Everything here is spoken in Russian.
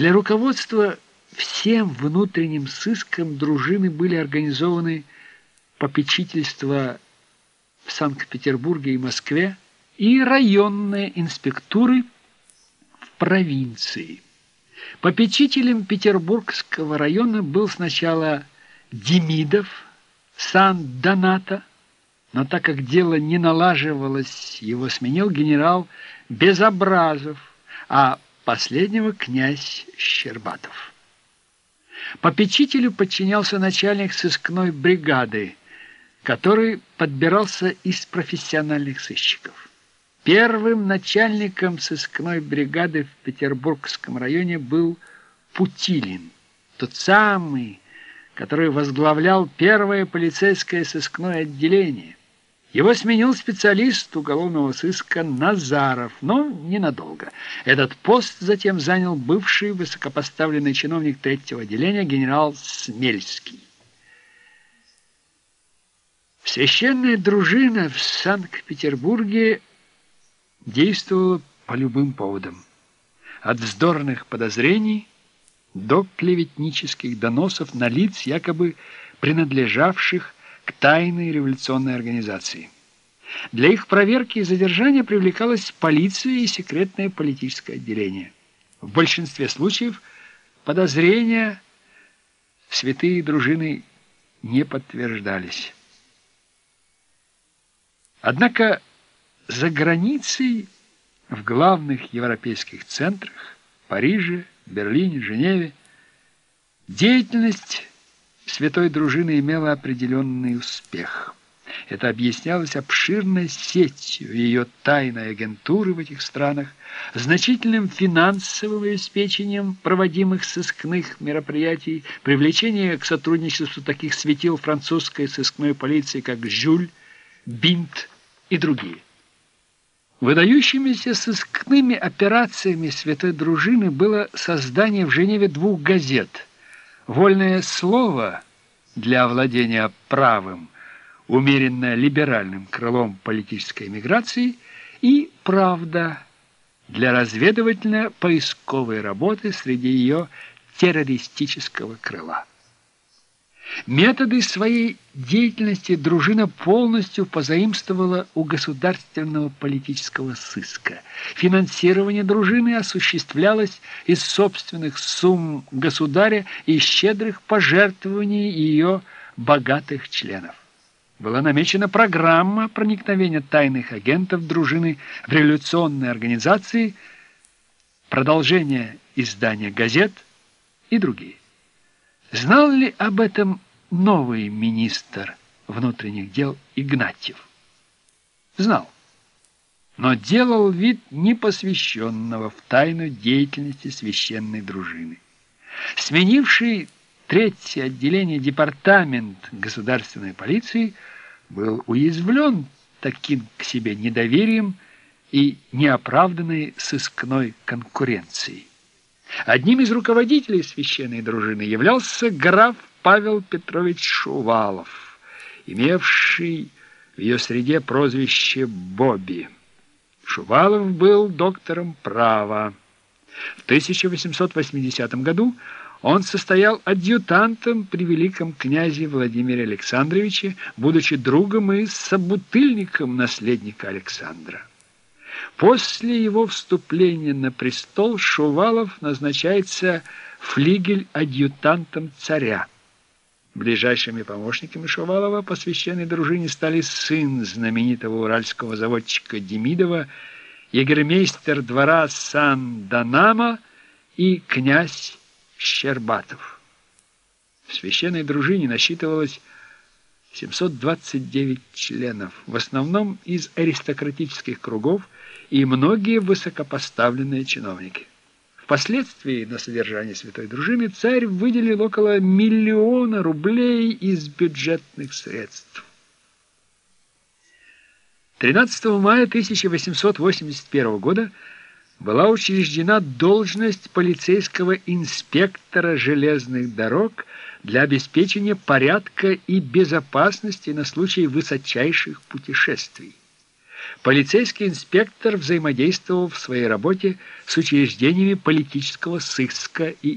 Для руководства всем внутренним сыском дружины были организованы попечительства в Санкт-Петербурге и Москве и районные инспектуры в провинции. Попечителем Петербургского района был сначала Демидов, Сан-Доната, но так как дело не налаживалось, его сменил генерал Безобразов, а последнего князь Щербатов. Попечителю подчинялся начальник сыскной бригады, который подбирался из профессиональных сыщиков. Первым начальником сыскной бригады в Петербургском районе был Путилин, тот самый, который возглавлял первое полицейское сыскное отделение. Его сменил специалист уголовного сыска Назаров, но ненадолго. Этот пост затем занял бывший высокопоставленный чиновник третьего отделения генерал Смельский. Священная дружина в Санкт-Петербурге действовала по любым поводам. От вздорных подозрений до клеветнических доносов на лиц, якобы принадлежавших к тайной революционной организации. Для их проверки и задержания привлекалась полиция и секретное политическое отделение. В большинстве случаев подозрения святые дружины не подтверждались. Однако за границей, в главных европейских центрах, Париже, Берлине, Женеве, деятельность святой дружины имела определенный успех. Это объяснялось обширной сетью ее тайной агентуры в этих странах, значительным финансовым обеспечением проводимых сыскных мероприятий, привлечение к сотрудничеству таких светил французской сыскной полиции, как Жюль, Бинт и другие. Выдающимися сыскными операциями Святой Дружины было создание в Женеве двух газет «Вольное слово» для овладения правым, умеренно либеральным крылом политической эмиграции и «Правда» для разведывательно-поисковой работы среди ее террористического крыла. Методы своей деятельности дружина полностью позаимствовала у государственного политического сыска. Финансирование дружины осуществлялось из собственных сумм государя и щедрых пожертвований ее богатых членов. Была намечена программа проникновения тайных агентов дружины в революционные организации, продолжение издания газет и другие. Знал ли об этом новый министр внутренних дел Игнатьев? Знал, но делал вид непосвященного в тайну деятельности священной дружины. Сменивший третье отделение департамент государственной полиции был уязвлен таким к себе недоверием и неоправданной сыскной конкуренцией. Одним из руководителей священной дружины являлся граф Павел Петрович Шувалов, имевший в ее среде прозвище Бобби. Шувалов был доктором права. В 1880 году он состоял адъютантом при великом князе Владимире Александровиче, будучи другом и собутыльником наследника Александра. После его вступления на престол Шувалов назначается флигель-адъютантом царя. Ближайшими помощниками Шувалова по священной дружине стали сын знаменитого уральского заводчика Демидова, егермейстер двора Сан-Данама и князь Щербатов. В священной дружине насчитывалось 729 членов, в основном из аристократических кругов и многие высокопоставленные чиновники. Впоследствии на содержание святой дружины царь выделил около миллиона рублей из бюджетных средств. 13 мая 1881 года была учреждена должность полицейского инспектора железных дорог для обеспечения порядка и безопасности на случай высочайших путешествий. полицейский инспектор взаимодействовал в своей работе с учреждениями политического сыска и